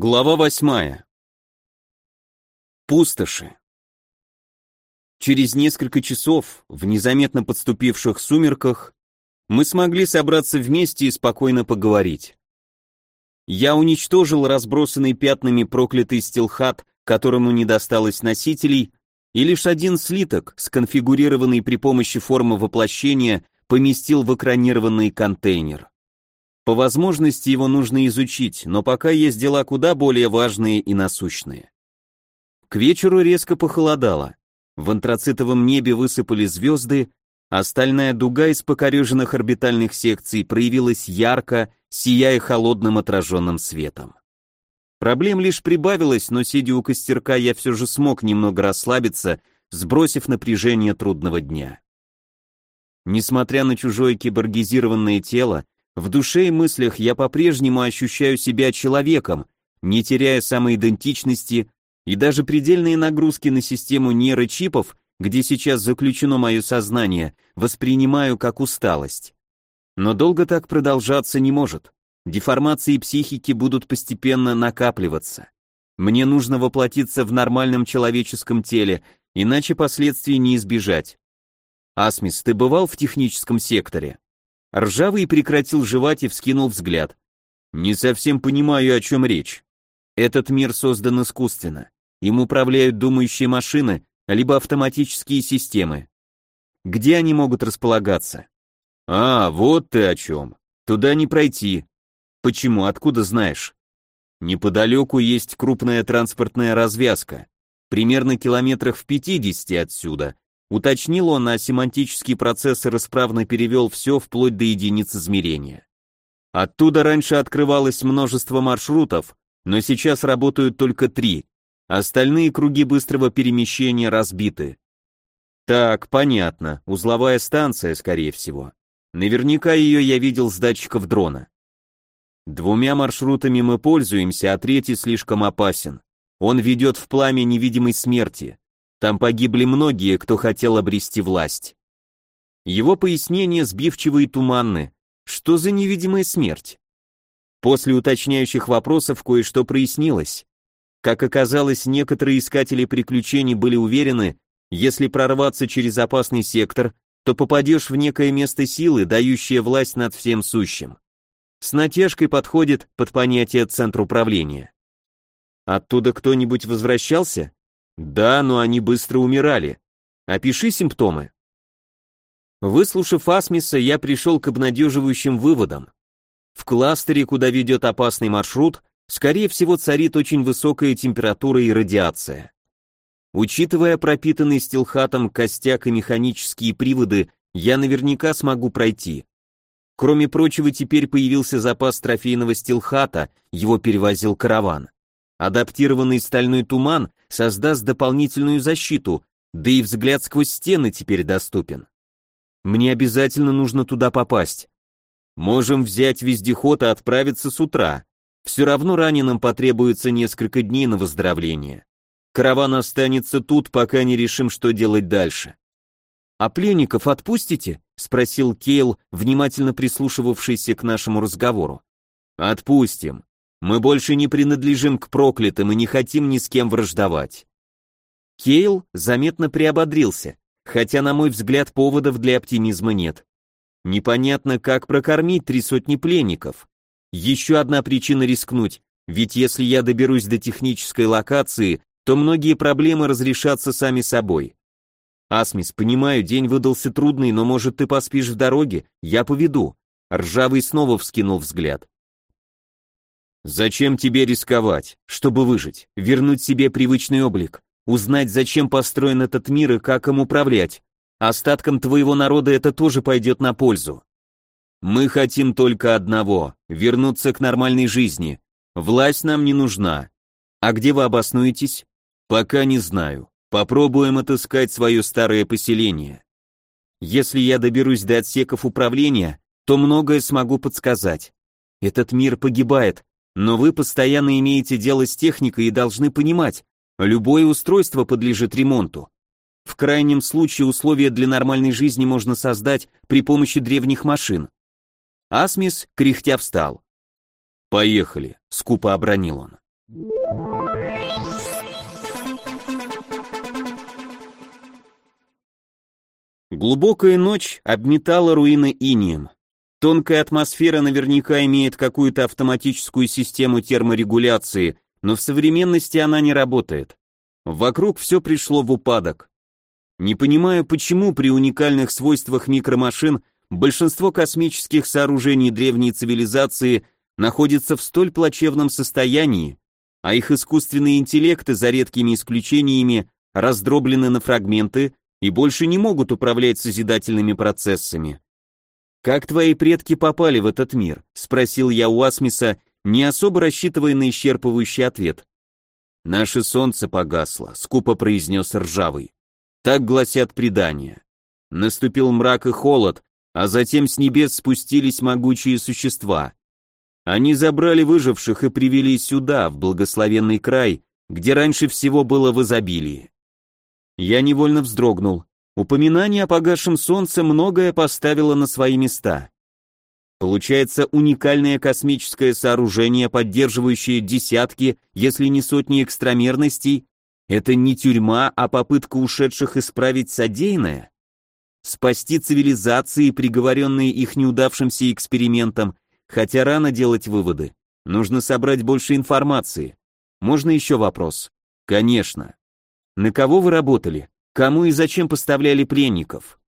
Глава восьмая. Пустоши. Через несколько часов, в незаметно подступивших сумерках, мы смогли собраться вместе и спокойно поговорить. Я уничтожил разбросанный пятнами проклятый стилхат, которому не досталось носителей, и лишь один слиток, сконфигурированный при помощи формы воплощения, поместил в экранированный контейнер. По возможности его нужно изучить, но пока есть дела куда более важные и насущные. К вечеру резко похолодало. В антрацитовом небе высыпали звезды, а стальная дуга из покореженных орбитальных секций проявилась ярко, сияя холодным отраженным светом. Проблем лишь прибавилось, но сидя у костерка я все же смог немного расслабиться, сбросив напряжение трудного дня. Несмотря на чужое киборгизированное тело, в душе и мыслях я по-прежнему ощущаю себя человеком, не теряя самоидентичности, и даже предельные нагрузки на систему нейрочипов, где сейчас заключено мое сознание, воспринимаю как усталость. Но долго так продолжаться не может. Деформации психики будут постепенно накапливаться. Мне нужно воплотиться в нормальном человеческом теле, иначе последствий не избежать. Асмис, ты бывал в техническом секторе? Ржавый прекратил жевать и вскинул взгляд. «Не совсем понимаю, о чем речь. Этот мир создан искусственно. Им управляют думающие машины, либо автоматические системы. Где они могут располагаться? А, вот ты о чем. Туда не пройти. Почему, откуда знаешь? Неподалеку есть крупная транспортная развязка. Примерно километрах в 50 отсюда, Уточнил он, а семантический процессор исправно перевел все вплоть до единиц измерения. Оттуда раньше открывалось множество маршрутов, но сейчас работают только три. Остальные круги быстрого перемещения разбиты. Так, понятно, узловая станция, скорее всего. Наверняка ее я видел с датчиков дрона. Двумя маршрутами мы пользуемся, а третий слишком опасен. Он ведет в пламя невидимой смерти. Там погибли многие, кто хотел обрести власть. Его пояснения сбивчивы и туманны. Что за невидимая смерть? После уточняющих вопросов кое-что прояснилось. Как оказалось, некоторые искатели приключений были уверены, если прорваться через опасный сектор, то попадешь в некое место силы, дающее власть над всем сущим. С натяжкой подходит под понятие центр управления. Оттуда кто-нибудь возвращался? Да, но они быстро умирали. Опиши симптомы. Выслушав Асмиса, я пришел к обнадеживающим выводам. В кластере, куда ведет опасный маршрут, скорее всего царит очень высокая температура и радиация. Учитывая пропитанный стилхатом костяк и механические приводы, я наверняка смогу пройти. Кроме прочего, теперь появился запас трофейного стилхата, его перевозил караван. Адаптированный стальной туман создаст дополнительную защиту, да и взгляд сквозь стены теперь доступен. Мне обязательно нужно туда попасть. Можем взять вездеход и отправиться с утра. Все равно раненым потребуется несколько дней на выздоровление. Караван останется тут, пока не решим, что делать дальше. «А пленников отпустите?» — спросил Кейл, внимательно прислушивавшийся к нашему разговору. «Отпустим. Мы больше не принадлежим к проклятым и не хотим ни с кем враждовать. Кейл заметно приободрился, хотя, на мой взгляд, поводов для оптимизма нет. Непонятно, как прокормить три сотни пленников. Еще одна причина рискнуть, ведь если я доберусь до технической локации, то многие проблемы разрешатся сами собой. Асмис, понимаю, день выдался трудный, но может ты поспишь в дороге, я поведу. Ржавый снова вскинул взгляд. Зачем тебе рисковать, чтобы выжить, вернуть себе привычный облик, узнать, зачем построен этот мир и как им управлять? Остаткам твоего народа это тоже пойдет на пользу. Мы хотим только одного — вернуться к нормальной жизни. Власть нам не нужна. А где вы обоснуетесь? Пока не знаю. Попробуем отыскать свое старое поселение. Если я доберусь до отсеков управления, то многое смогу подсказать. Этот мир погибает, но вы постоянно имеете дело с техникой и должны понимать, любое устройство подлежит ремонту. В крайнем случае условия для нормальной жизни можно создать при помощи древних машин. Асмис, кряхтя, встал. «Поехали», — скупо обронил он. Глубокая ночь обметала руины инием. Тонкая атмосфера наверняка имеет какую-то автоматическую систему терморегуляции, но в современности она не работает. Вокруг все пришло в упадок. Не понимаю, почему при уникальных свойствах микромашин большинство космических сооружений древней цивилизации находится в столь плачевном состоянии, а их искусственные интеллекты, за редкими исключениями, раздроблены на фрагменты и больше не могут управлять созидательными процессами. «Как твои предки попали в этот мир?» — спросил я у Асмиса, не особо рассчитывая на исчерпывающий ответ. «Наше солнце погасло», — скупо произнес Ржавый. Так гласят предания. Наступил мрак и холод, а затем с небес спустились могучие существа. Они забрали выживших и привели сюда, в благословенный край, где раньше всего было в изобилии. Я невольно вздрогнул. Упоминание о погасшем солнце многое поставило на свои места. Получается уникальное космическое сооружение, поддерживающее десятки, если не сотни экстрамерностей, это не тюрьма, а попытка ушедших исправить содеянное? Спасти цивилизации, приговоренные их неудавшимся экспериментам, хотя рано делать выводы. Нужно собрать больше информации. Можно еще вопрос? Конечно. На кого вы работали? Кому и зачем поставляли пленников?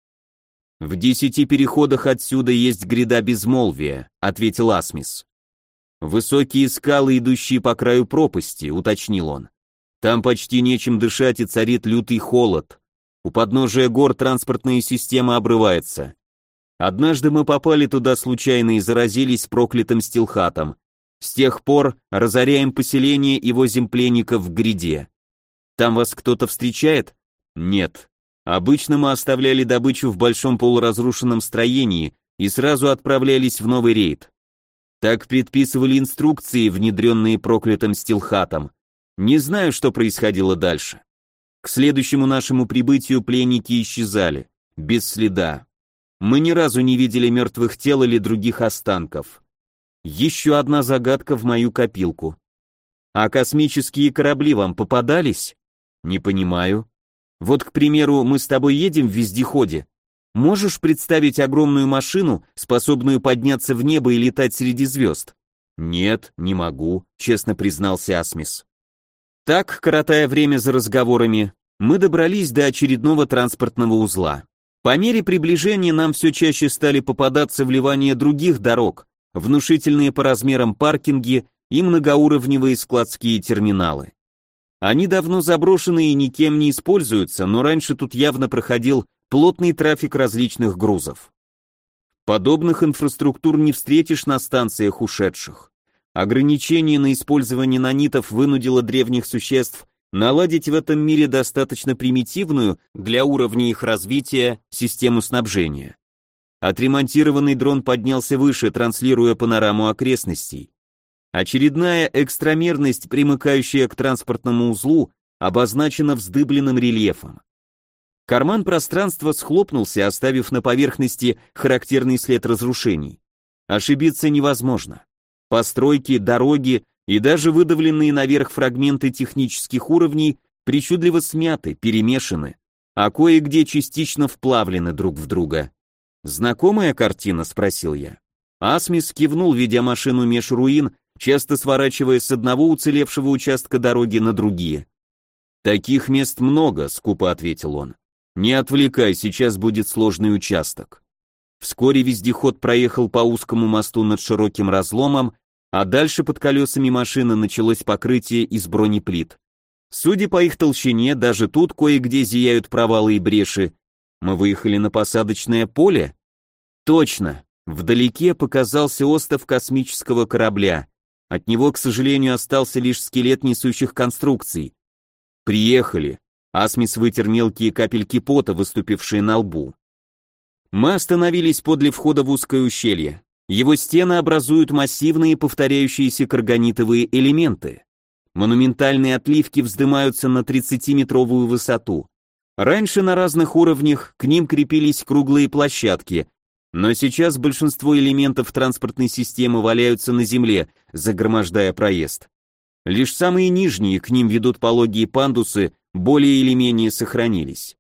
В десяти переходах отсюда есть гряда безмолвия, ответил Асмис. Высокие скалы, идущие по краю пропасти, уточнил он. Там почти нечем дышать и царит лютый холод. У подножия гор транспортная система обрывается. Однажды мы попали туда случайно и заразились проклятым стилхатом. С тех пор разоряем поселение и возим пленников в гряде. Там вас кто-то встречает? Нет. Обычно мы оставляли добычу в большом полуразрушенном строении и сразу отправлялись в новый рейд. Так предписывали инструкции, внедренные проклятым стилхатом. Не знаю, что происходило дальше. К следующему нашему прибытию пленники исчезали, без следа. Мы ни разу не видели мертвых тел или других останков. Еще одна загадка в мою копилку. А космические корабли вам попадались? Не понимаю. Вот, к примеру, мы с тобой едем в вездеходе. Можешь представить огромную машину, способную подняться в небо и летать среди звезд? Нет, не могу, честно признался Асмис. Так, коротая время за разговорами, мы добрались до очередного транспортного узла. По мере приближения нам все чаще стали попадаться вливания других дорог, внушительные по размерам паркинги и многоуровневые складские терминалы. Они давно заброшены и никем не используются, но раньше тут явно проходил плотный трафик различных грузов. Подобных инфраструктур не встретишь на станциях ушедших. Ограничение на использование нанитов вынудило древних существ наладить в этом мире достаточно примитивную для уровня их развития систему снабжения. Отремонтированный дрон поднялся выше, транслируя панораму окрестностей. Очередная экстрамерность, примыкающая к транспортному узлу, обозначена вздыбленным рельефом. Карман пространства схлопнулся, оставив на поверхности характерный след разрушений. Ошибиться невозможно. Постройки, дороги и даже выдавленные наверх фрагменты технических уровней причудливо смяты, перемешаны, а кое-где частично вплавлены друг в друга. «Знакомая картина?» — спросил я. Асмис кивнул, ведя машину меж руин, часто сворачивая с одного уцелевшего участка дороги на другие. «Таких мест много», — скупо ответил он. «Не отвлекай, сейчас будет сложный участок». Вскоре вездеход проехал по узкому мосту над широким разломом, а дальше под колесами машины началось покрытие из бронеплит. Судя по их толщине, даже тут кое-где зияют провалы и бреши. Мы выехали на посадочное поле? Точно. Вдалеке показался остов космического корабля. От него, к сожалению, остался лишь скелет несущих конструкций. Приехали. Асмис вытер мелкие капельки пота, выступившие на лбу. Мы остановились подле входа в узкое ущелье. Его стены образуют массивные повторяющиеся карганитовые элементы. Монументальные отливки вздымаются на 30-метровую высоту. Раньше на разных уровнях к ним крепились круглые площадки, но сейчас большинство элементов транспортной системы валяются на земле, загромождая проезд. Лишь самые нижние, к ним ведут пологие пандусы, более или менее сохранились.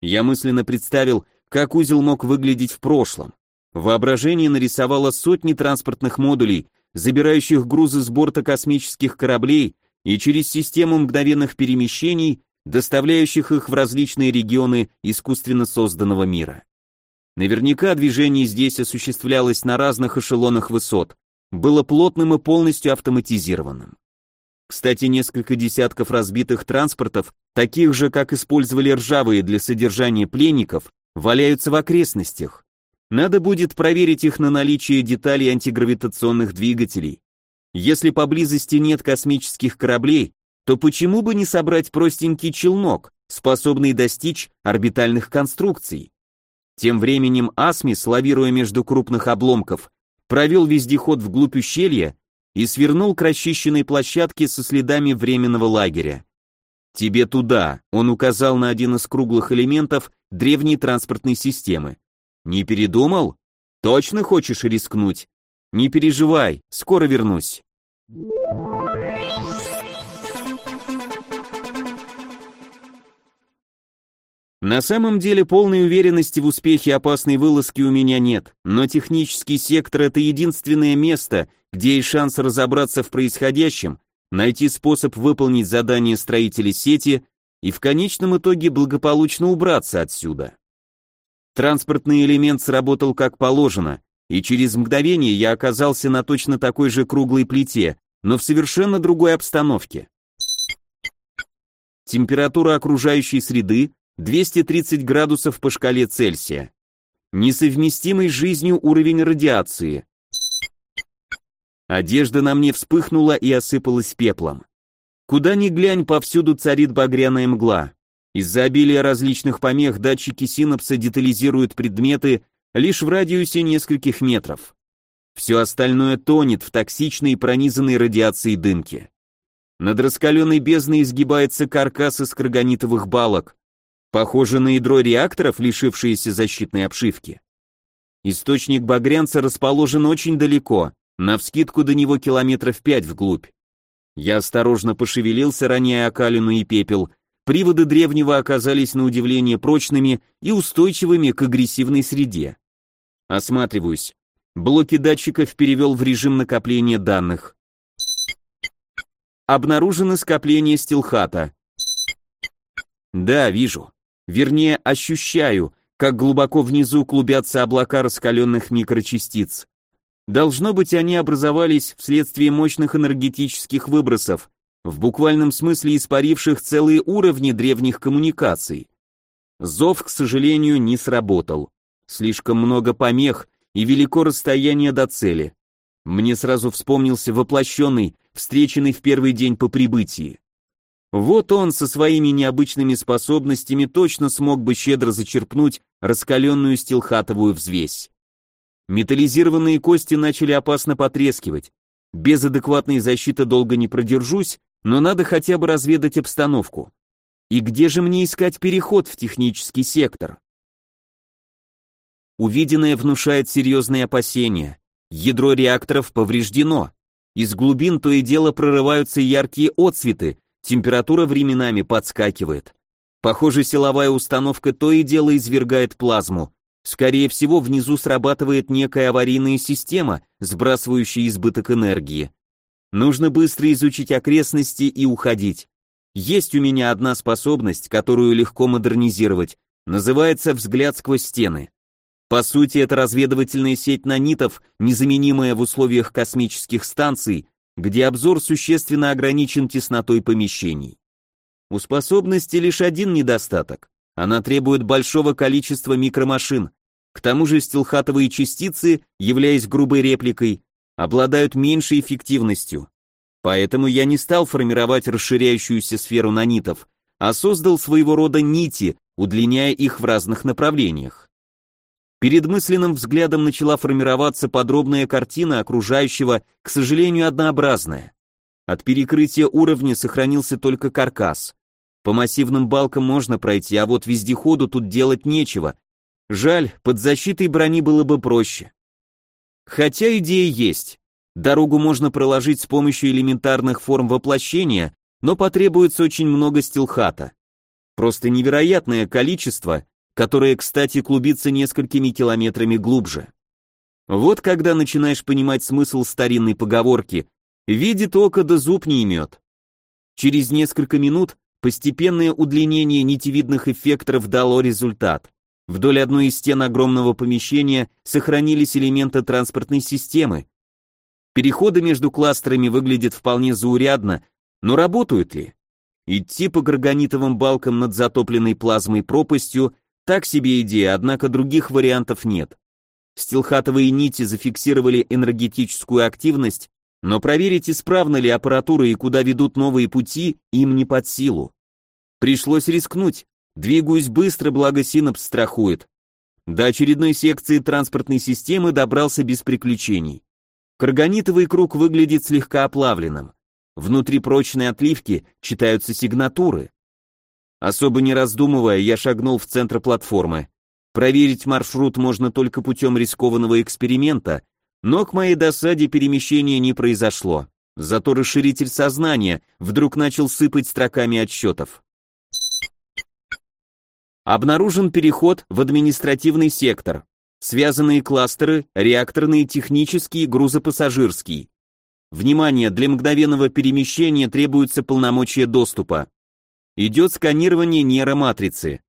Я мысленно представил, как узел мог выглядеть в прошлом. Воображение нарисовало сотни транспортных модулей, забирающих грузы с борта космических кораблей и через систему мгновенных перемещений, доставляющих их в различные регионы искусственно созданного мира. Наверняка движение здесь осуществлялось на разных эшелонах высот, было плотным и полностью автоматизированным. Кстати, несколько десятков разбитых транспортов, таких же, как использовали ржавые для содержания пленников, валяются в окрестностях. Надо будет проверить их на наличие деталей антигравитационных двигателей. Если поблизости нет космических кораблей, то почему бы не собрать простенький челнок, способный достичь орбитальных конструкций? Тем временем Асмис, лавируя между крупных обломков, провел вездеход вглубь ущелья и свернул к расчищенной площадке со следами временного лагеря. «Тебе туда», — он указал на один из круглых элементов древней транспортной системы. «Не передумал? Точно хочешь рискнуть? Не переживай, скоро вернусь». На самом деле полной уверенности в успехе опасной вылазки у меня нет, но технический сектор это единственное место, где есть шанс разобраться в происходящем, найти способ выполнить задание строителей сети и в конечном итоге благополучно убраться отсюда. Транспортный элемент сработал как положено, и через мгновение я оказался на точно такой же круглой плите, но в совершенно другой обстановке. Температура окружающей среды 230 градусов по шкале Цельсия. Несовместимый с жизнью уровень радиации. Одежда на мне вспыхнула и осыпалась пеплом. Куда ни глянь, повсюду царит багряная мгла. Из-за обилия различных помех датчики синапса детализируют предметы лишь в радиусе нескольких метров. Все остальное тонет в токсичной пронизанной радиацией дымке. Над раскаленной бездной изгибается каркас из карганитовых балок, Похоже на ядро реакторов, лишившееся защитной обшивки. Источник багрянца расположен очень далеко, навскидку до него километров пять вглубь. Я осторожно пошевелился, роняя окалину и пепел. Приводы древнего оказались на удивление прочными и устойчивыми к агрессивной среде. Осматриваюсь. Блоки датчиков перевел в режим накопления данных. Обнаружено скопление стилхата. Да, вижу. Вернее, ощущаю, как глубоко внизу клубятся облака раскаленных микрочастиц. Должно быть, они образовались вследствие мощных энергетических выбросов, в буквальном смысле испаривших целые уровни древних коммуникаций. Зов, к сожалению, не сработал. Слишком много помех и велико расстояние до цели. Мне сразу вспомнился воплощенный, встреченный в первый день по прибытии. Вот он со своими необычными способностями точно смог бы щедро зачерпнуть раскаленную стилхатовую взвесь. Металлизированные кости начали опасно потрескивать. Без адекватной защиты долго не продержусь, но надо хотя бы разведать обстановку. И где же мне искать переход в технический сектор? Увиденное внушает серьезные опасения. Ядро реакторов повреждено. Из глубин то и дело прорываются яркие отсветы, Температура временами подскакивает. Похоже, силовая установка то и дело извергает плазму. Скорее всего, внизу срабатывает некая аварийная система, сбрасывающая избыток энергии. Нужно быстро изучить окрестности и уходить. Есть у меня одна способность, которую легко модернизировать. Называется «взгляд сквозь стены». По сути, это разведывательная сеть нанитов, незаменимая в условиях космических станций, где обзор существенно ограничен теснотой помещений. У способности лишь один недостаток. Она требует большого количества микромашин. К тому же стилхатовые частицы, являясь грубой репликой, обладают меньшей эффективностью. Поэтому я не стал формировать расширяющуюся сферу нанитов, а создал своего рода нити, удлиняя их в разных направлениях. Перед мысленным взглядом начала формироваться подробная картина окружающего, к сожалению, однообразная. От перекрытия уровня сохранился только каркас. По массивным балкам можно пройти, а вот вездеходу тут делать нечего. Жаль, под защитой брони было бы проще. Хотя идея есть. Дорогу можно проложить с помощью элементарных форм воплощения, но потребуется очень много стилхата. Просто невероятное количество, которое, кстати, клубится несколькими километрами глубже. Вот когда начинаешь понимать смысл старинной поговорки «видит око да зуб не имет». Через несколько минут постепенное удлинение нитевидных эффекторов дало результат. Вдоль одной из стен огромного помещения сохранились элементы транспортной системы. Переходы между кластерами выглядят вполне заурядно, но работают ли? Идти по гаргонитовым балкам над затопленной плазмой пропастью – так себе идея, однако других вариантов нет. Стилхатовые нити зафиксировали энергетическую активность, но проверить, исправна ли аппаратура и куда ведут новые пути, им не под силу. Пришлось рискнуть, двигаюсь быстро, благо синапс страхует. До очередной секции транспортной системы добрался без приключений. Карганитовый круг выглядит слегка оплавленным. Внутри прочной отливки читаются сигнатуры. Особо не раздумывая, я шагнул в центр платформы. Проверить маршрут можно только путем рискованного эксперимента, но к моей досаде перемещение не произошло. Зато расширитель сознания вдруг начал сыпать строками отсчетов. Обнаружен переход в административный сектор. Связанные кластеры, реакторный, технический, грузопассажирский. Внимание, для мгновенного перемещения требуется полномочия доступа. Идет сканирование нейроматрицы.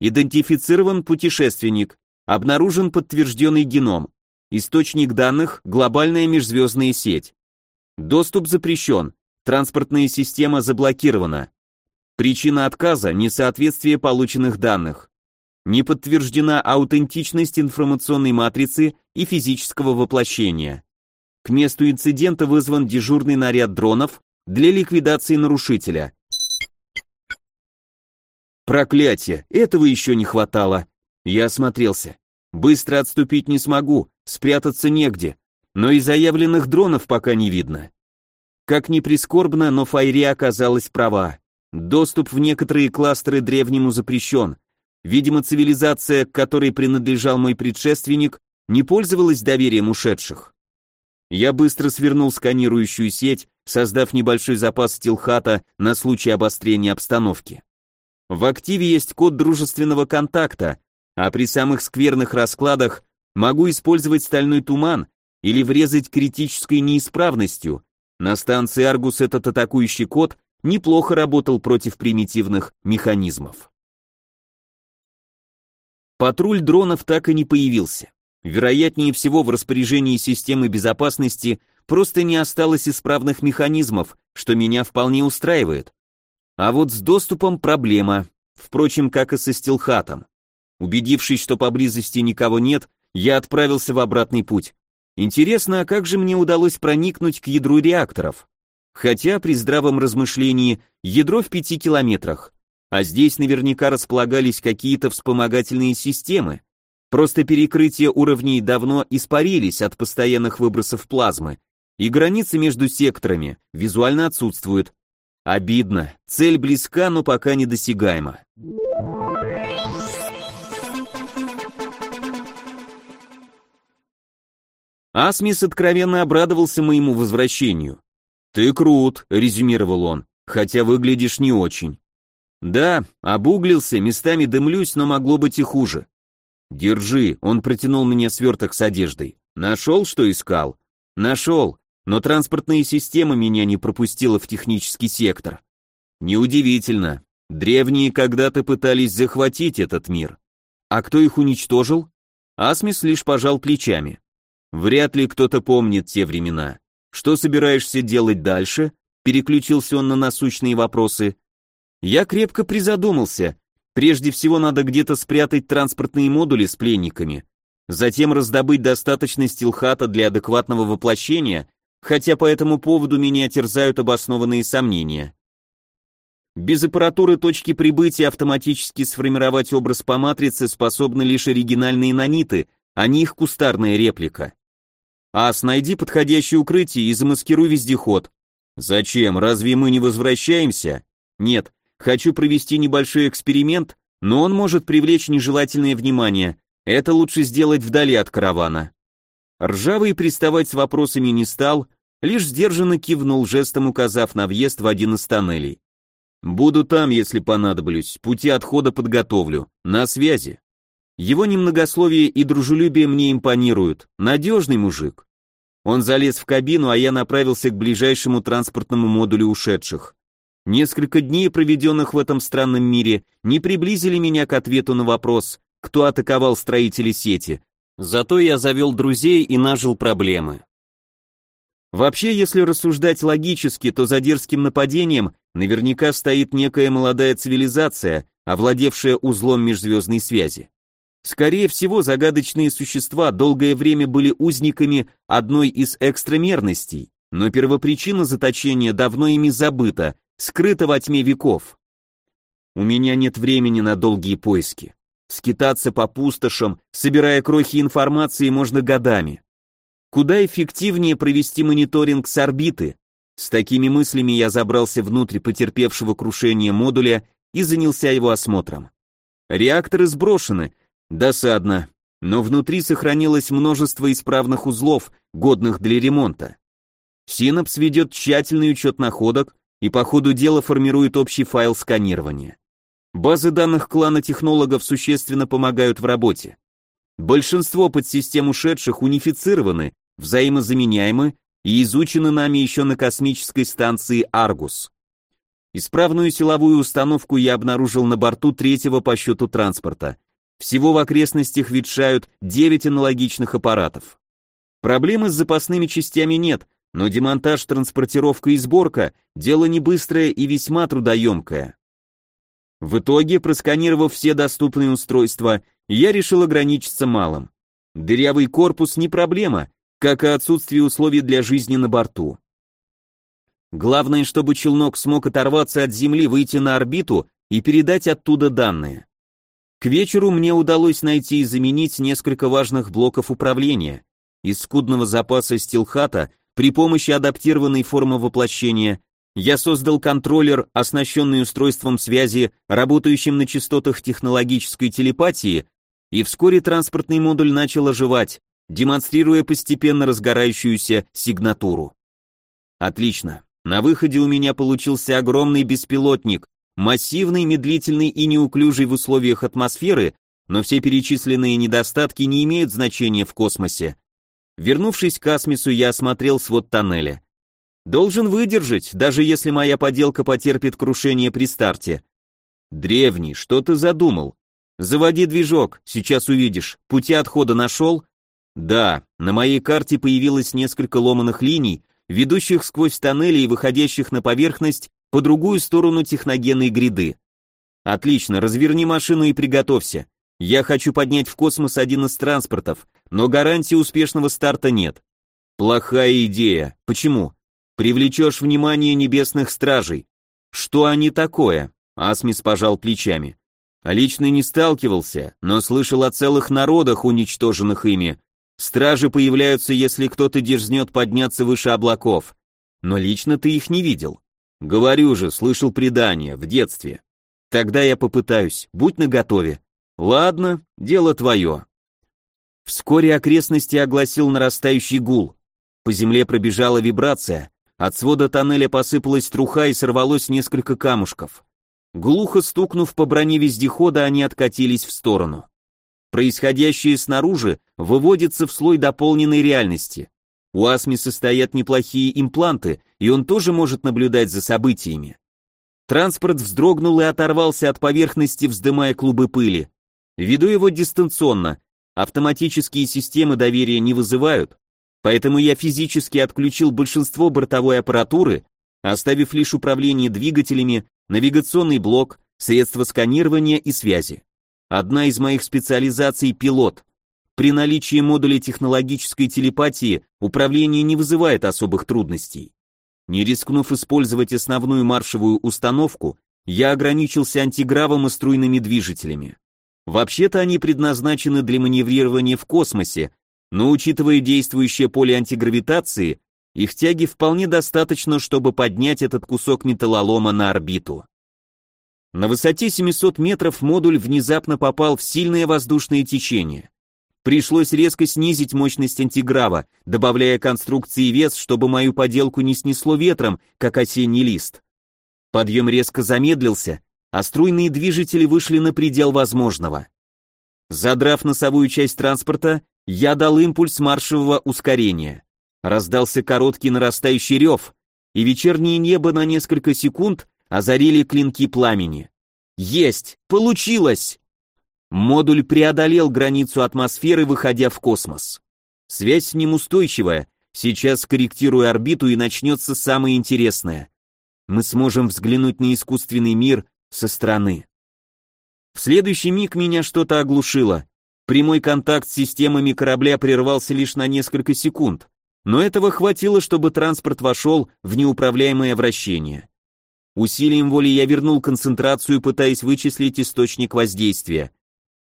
Идентифицирован путешественник. Обнаружен подтвержденный геном. Источник данных – глобальная межзвездная сеть. Доступ запрещен. Транспортная система заблокирована. Причина отказа – несоответствие полученных данных. Не подтверждена аутентичность информационной матрицы и физического воплощения. К месту инцидента вызван дежурный наряд дронов для ликвидации нарушителя. Проклятие, этого еще не хватало. Я осмотрелся. Быстро отступить не смогу, спрятаться негде, но и заявленных дронов пока не видно. Как ни прискорбно, но Файри оказалась права. Доступ в некоторые кластеры древнему запрещен. Видимо, цивилизация, к которой принадлежал мой предшественник, не пользовалась доверием ушедших. Я быстро свернул сканирующую сеть, создав небольшой запас стилхата на случай обострения обстановки. В активе есть код дружественного контакта, а при самых скверных раскладах могу использовать стальной туман или врезать критической неисправностью. На станции Аргус этот атакующий код неплохо работал против примитивных механизмов. Патруль дронов так и не появился. Вероятнее всего, в распоряжении системы безопасности просто не осталось исправных механизмов, что меня вполне устраивает. А вот с доступом проблема, впрочем, как и со стилхатом. Убедившись, что поблизости никого нет, я отправился в обратный путь. Интересно, а как же мне удалось проникнуть к ядру реакторов? Хотя при здравом размышлении ядро в пяти километрах, а здесь наверняка располагались какие-то вспомогательные системы, Просто перекрытия уровней давно испарились от постоянных выбросов плазмы, и границы между секторами визуально отсутствуют. Обидно, цель близка, но пока недосягаема. Асмис откровенно обрадовался моему возвращению. «Ты крут», — резюмировал он, — «хотя выглядишь не очень». «Да, обуглился, местами дымлюсь, но могло быть и хуже. «Держи», — он протянул мне сверток с одеждой. «Нашел, что искал?» «Нашел, но транспортная система меня не пропустила в технический сектор». «Неудивительно. Древние когда-то пытались захватить этот мир. А кто их уничтожил?» Асмис лишь пожал плечами. «Вряд ли кто-то помнит те времена. Что собираешься делать дальше?» Переключился он на насущные вопросы. Я крепко призадумался, Прежде всего надо где-то спрятать транспортные модули с пленниками, затем раздобыть достаточно стилхата для адекватного воплощения, хотя по этому поводу меня терзают обоснованные сомнения. Без аппаратуры точки прибытия автоматически сформировать образ по матрице способны лишь оригинальные наниты, а не их кустарная реплика. Ас, найди подходящее укрытие и замаскируй вездеход. Зачем, разве мы не возвращаемся? Нет, Хочу провести небольшой эксперимент, но он может привлечь нежелательное внимание. Это лучше сделать вдали от каравана. Ржавый приставать с вопросами не стал, лишь сдержанно кивнул, жестом указав на въезд в один из тоннелей. «Буду там, если понадоблюсь, пути отхода подготовлю, на связи». Его немногословие и дружелюбие мне импонируют, надежный мужик. Он залез в кабину, а я направился к ближайшему транспортному модулю ушедших. Несколько дней, проведенных в этом странном мире, не приблизили меня к ответу на вопрос, кто атаковал строителей сети. Зато я завел друзей и нажил проблемы. Вообще, если рассуждать логически, то за дерзким нападением наверняка стоит некая молодая цивилизация, овладевшая узлом межзвездной связи. Скорее всего, загадочные существа долгое время были узниками одной из экстрамерностей, но первопричина заточения давно ими забыта, скрыта во тьме веков. У меня нет времени на долгие поиски. Скитаться по пустошам, собирая крохи информации, можно годами. Куда эффективнее провести мониторинг с орбиты? С такими мыслями я забрался внутрь потерпевшего крушение модуля и занялся его осмотром. Реакторы сброшены, досадно, но внутри сохранилось множество исправных узлов, годных для ремонта. Синапс ведет тщательный учет находок и по ходу дела формирует общий файл сканирования. Базы данных клана технологов существенно помогают в работе. Большинство подсистем ушедших унифицированы взаимозаменяемы и изучены нами еще на космической станции Аргус. Исправную силовую установку я обнаружил на борту третьего по счету транспорта. Всего в окрестностях ветшают 9 аналогичных аппаратов. Проблемы с запасными частями нет, но демонтаж, транспортировка и сборка – дело не быстрое и весьма трудоемкое. В итоге, просканировав все доступные устройства, я решил ограничиться малым. Дырявый корпус не проблема, как и отсутствие условий для жизни на борту. Главное, чтобы челнок смог оторваться от Земли, выйти на орбиту и передать оттуда данные. К вечеру мне удалось найти и заменить несколько важных блоков управления. Из скудного запаса стилхата при помощи адаптированной формы воплощения я создал контроллер, оснащенный устройством связи, работающим на частотах технологической телепатии, и вскоре транспортный модуль начал оживать, демонстрируя постепенно разгорающуюся сигнатуру. Отлично. На выходе у меня получился огромный беспилотник, массивный, медлительный и неуклюжий в условиях атмосферы, но все перечисленные недостатки не имеют значения в космосе. Вернувшись к Асмису, я осмотрел свод тоннеля. Должен выдержать, даже если моя поделка потерпит крушение при старте. Древний, что ты задумал? Заводи движок, сейчас увидишь. Пути отхода нашел? Да, на моей карте появилось несколько ломаных линий, ведущих сквозь тоннели и выходящих на поверхность по другую сторону техногенной гряды. Отлично, разверни машину и приготовься. Я хочу поднять в космос один из транспортов, но гарантии успешного старта нет. Плохая идея. Почему? Привлечешь внимание небесных стражей. Что они такое? Асмис пожал плечами. Лично не сталкивался, но слышал о целых народах, уничтоженных ими, Стражи появляются, если кто-то дерзнет подняться выше облаков. Но лично ты их не видел. Говорю же, слышал предания, в детстве. Тогда я попытаюсь, будь наготове. Ладно, дело твое. Вскоре окрестности огласил нарастающий гул. По земле пробежала вибрация, от свода тоннеля посыпалась труха и сорвалось несколько камушков. Глухо стукнув по броне вездехода, они откатились в сторону. Происходящее снаружи выводится в слой дополненной реальности. У Асмиса стоят неплохие импланты, и он тоже может наблюдать за событиями. Транспорт вздрогнул и оторвался от поверхности, вздымая клубы пыли. Веду его дистанционно. Автоматические системы доверия не вызывают, поэтому я физически отключил большинство бортовой аппаратуры, оставив лишь управление двигателями, навигационный блок, средства сканирования и связи. Одна из моих специализаций – пилот. При наличии модуля технологической телепатии управление не вызывает особых трудностей. Не рискнув использовать основную маршевую установку, я ограничился антигравом и струйными движителями. Вообще-то они предназначены для маневрирования в космосе, но учитывая действующее поле антигравитации, их тяги вполне достаточно, чтобы поднять этот кусок металлолома на орбиту. На высоте 700 метров модуль внезапно попал в сильное воздушное течение. пришлось резко снизить мощность антиграва, добавляя конструкции вес, чтобы мою поделку не снесло ветром, как осенний лист. Подъем резко замедлился, а струйные движители вышли на предел возможного. Задрав носовую часть транспорта, я дал импульс маршевого ускорения. Раздался короткий нарастающий рев, и вечернее небо на несколько секунд озарили клинки пламени. Есть! Получилось! Модуль преодолел границу атмосферы, выходя в космос. Связь с ним устойчивая, сейчас корректирую орбиту и начнется самое интересное. Мы сможем взглянуть на искусственный мир со стороны. В следующий миг меня что-то оглушило. Прямой контакт с системами корабля прервался лишь на несколько секунд, но этого хватило, чтобы транспорт вошел в неуправляемое вращение. Усилием воли я вернул концентрацию, пытаясь вычислить источник воздействия.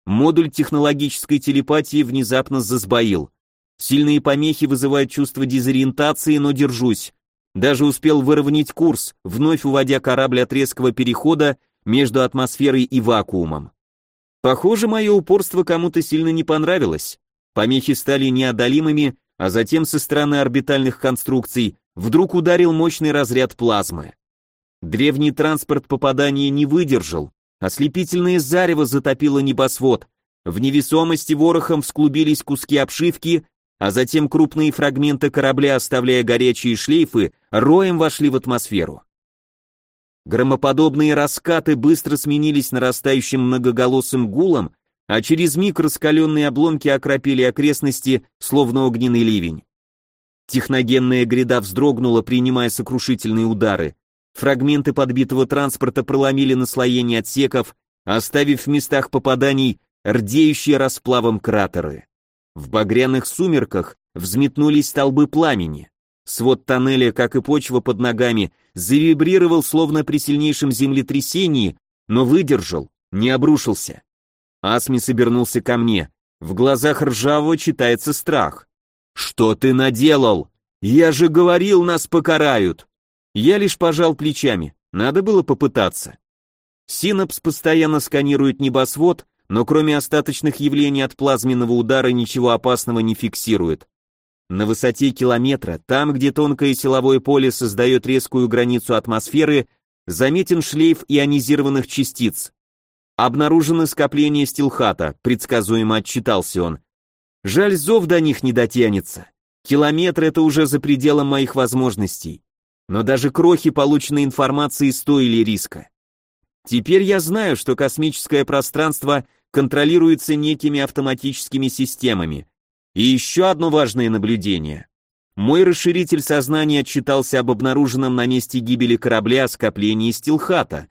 Модуль технологической телепатии внезапно засбоил. Сильные помехи вызывают чувство дезориентации, но держусь. Даже успел выровнять курс, вновь уводя корабль от резкого перехода между атмосферой и вакуумом. Похоже, мое упорство кому-то сильно не понравилось. Помехи стали неодолимыми, а затем со стороны орбитальных конструкций вдруг ударил мощный разряд плазмы. Древний транспорт попадания не выдержал, Ослепительное зарево затопило небосвод. В невесомости ворохом всклубились куски обшивки, а затем крупные фрагменты корабля, оставляя горячие шлейфы, роем вошли в атмосферу. Громоподобные раскаты быстро сменились нарастающим многоголосым гулом, а через миг раскаленные обломки окропили окрестности, словно огненный ливень. Техногенная гряда вздрогнула, принимая сокрушительные удары. Фрагменты подбитого транспорта проломили наслоение отсеков, оставив в местах попаданий рдеющие расплавом кратеры. В багряных сумерках взметнулись столбы пламени. Свод тоннеля, как и почва под ногами, завибрировал словно при сильнейшем землетрясении, но выдержал, не обрушился. Асмис обернулся ко мне. В глазах ржавого читается страх. «Что ты наделал? Я же говорил, нас покарают!» Я лишь пожал плечами, надо было попытаться. Синапс постоянно сканирует небосвод, но кроме остаточных явлений от плазменного удара ничего опасного не фиксирует. На высоте километра, там, где тонкое силовое поле создает резкую границу атмосферы, заметен шлейф ионизированных частиц. Обнаружено скопление стилхата, предсказуемо отчитался он. Жаль, зов до них не дотянется. Километр — это уже за пределом моих возможностей но даже крохи полученной информации стоили риска. Теперь я знаю, что космическое пространство контролируется некими автоматическими системами. И еще одно важное наблюдение. Мой расширитель сознания отчитался об обнаруженном на месте гибели корабля скоплении стилхата.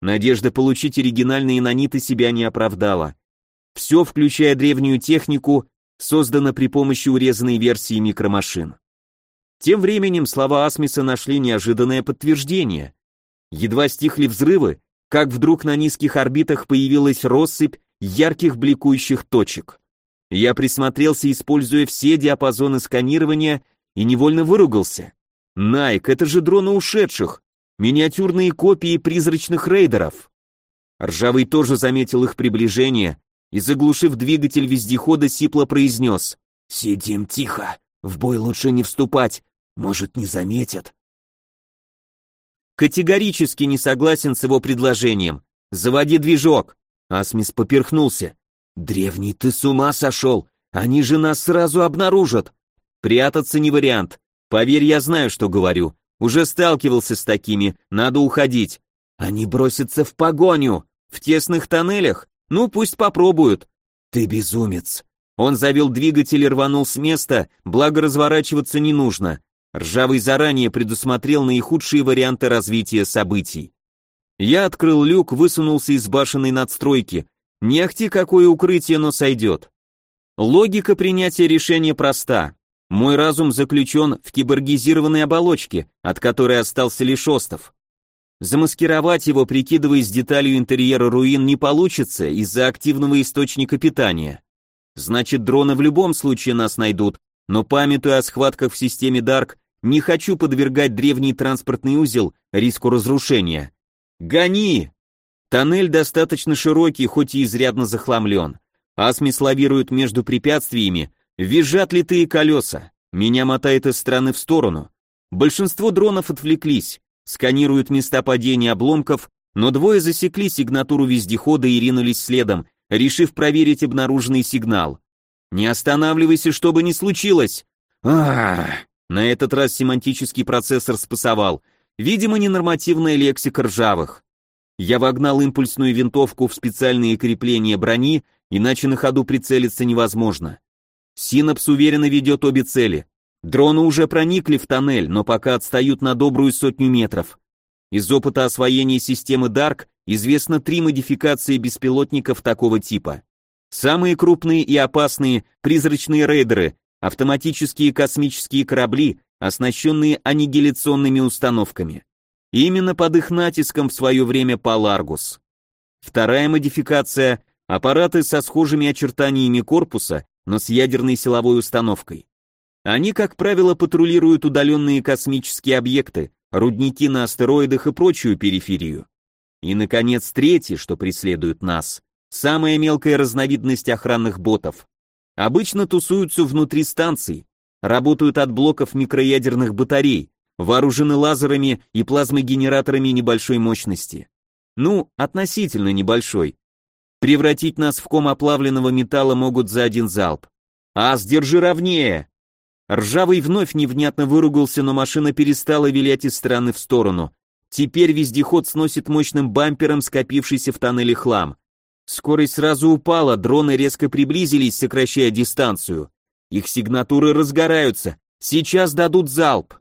Надежда получить оригинальные наниты себя не оправдала. Все, включая древнюю технику, создано при помощи урезанной версии микромашин. Тем временем слова Асмиса нашли неожиданное подтверждение. Едва стихли взрывы, как вдруг на низких орбитах появилась россыпь ярких бликующих точек. Я присмотрелся, используя все диапазоны сканирования, и невольно выругался. Найк, это же дроны ушедших, миниатюрные копии призрачных рейдеров. Ржавый тоже заметил их приближение и, заглушив двигатель вездехода, сипло произнес «Сидим тихо, в бой лучше не вступать, может, не заметят? Категорически не согласен с его предложением. Заводи движок. Асмис поперхнулся. Древний, ты с ума сошел? Они же нас сразу обнаружат. Прятаться не вариант. Поверь, я знаю, что говорю. Уже сталкивался с такими, надо уходить. Они бросятся в погоню. В тесных тоннелях? Ну, пусть попробуют. Ты безумец. Он завел двигатель и рванул с места, благо разворачиваться не нужно. Ржавый заранее предусмотрел наихудшие варианты развития событий. Я открыл люк, высунулся из башенной надстройки. Не ахти какое укрытие, но сойдет. Логика принятия решения проста. Мой разум заключен в киборгизированной оболочке, от которой остался лишь остов. Замаскировать его, прикидываясь деталью интерьера руин, не получится из-за активного источника питания. Значит, дроны в любом случае нас найдут, но памятуя о схватках в системе Дарк, не хочу подвергать древний транспортный узел риску разрушения. Гони! Тоннель достаточно широкий, хоть и изрядно захламлен. Асмис лавирует между препятствиями, визжат литые колеса. Меня мотает из стороны в сторону. Большинство дронов отвлеклись, сканируют места падения обломков, но двое засекли сигнатуру вездехода и ринулись следом, решив проверить обнаруженный сигнал. «Не останавливайся, что бы ни случилось!» Ах! На этот раз семантический процессор спасовал. Видимо, ненормативная лексика ржавых. Я вогнал импульсную винтовку в специальные крепления брони, иначе на ходу прицелиться невозможно. Синапс уверенно ведет обе цели. Дроны уже проникли в тоннель, но пока отстают на добрую сотню метров. Из опыта освоения системы Dark известно три модификации беспилотников такого типа. Самые крупные и опасные – призрачные рейдеры, автоматические космические корабли, оснащенные аннигиляционными установками. Именно под их натиском в свое время пал Аргус. Вторая модификация – аппараты со схожими очертаниями корпуса, но с ядерной силовой установкой. Они, как правило, патрулируют удаленные космические объекты, рудники на астероидах и прочую периферию. И, наконец, третий, что преследует нас, самая мелкая разновидность охранных ботов. Обычно тусуются внутри станций, работают от блоков микроядерных батарей, вооружены лазерами и плазмогенераторами небольшой мощности. Ну, относительно небольшой. Превратить нас в ком оплавленного металла могут за один залп. А сдержи ровнее! Ржавый вновь невнятно выругался, но машина перестала вилять из стороны в сторону. Теперь вездеход сносит мощным бампером скопившийся в тоннеле хлам. Скорость сразу упала, дроны резко приблизились, сокращая дистанцию. Их сигнатуры разгораются. Сейчас дадут залп.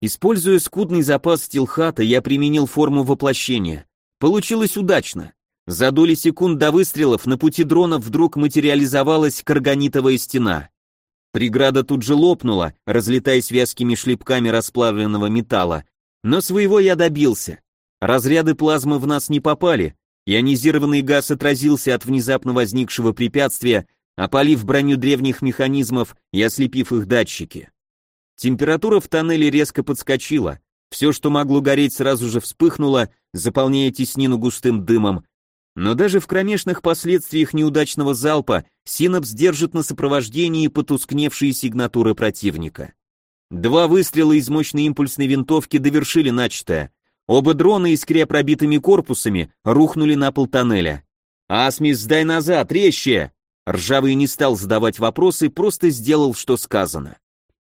Используя скудный запас стилхата, я применил форму воплощения. Получилось удачно. За доли секунд до выстрелов на пути дронов вдруг материализовалась карганитовая стена. Преграда тут же лопнула, разлетаясь вязкими шлепками расплавленного металла. Но своего я добился. Разряды плазмы в нас не попали, ионизированный газ отразился от внезапно возникшего препятствия, опалив броню древних механизмов и ослепив их датчики. Температура в тоннеле резко подскочила, все, что могло гореть, сразу же вспыхнуло, заполняя теснину густым дымом, но даже в кромешных последствиях неудачного залпа Синапс держит на сопровождении потускневшие сигнатуры противника. Два выстрела из мощной импульсной винтовки довершили начатое. Оба дрона, искря пробитыми корпусами, рухнули на пол тоннеля. «Асмис, сдай назад, резче!» Ржавый не стал задавать вопросы, просто сделал, что сказано.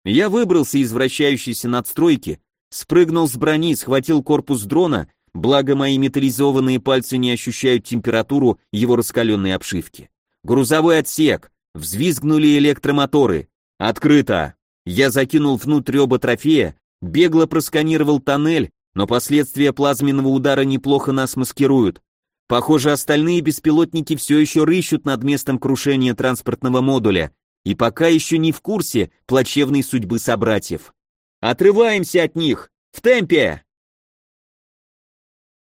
Я выбрался из вращающейся надстройки, спрыгнул с брони, схватил корпус дрона благо мои металлизованные пальцы не ощущают температуру его раскаленной обшивки. Грузовой отсек, взвизгнули электромоторы. Открыто. Я закинул внутрь оба трофея, бегло просканировал тоннель, но последствия плазменного удара неплохо нас маскируют. Похоже, остальные беспилотники все еще рыщут над местом крушения транспортного модуля и пока еще не в курсе плачевной судьбы собратьев. Отрываемся от них! В темпе!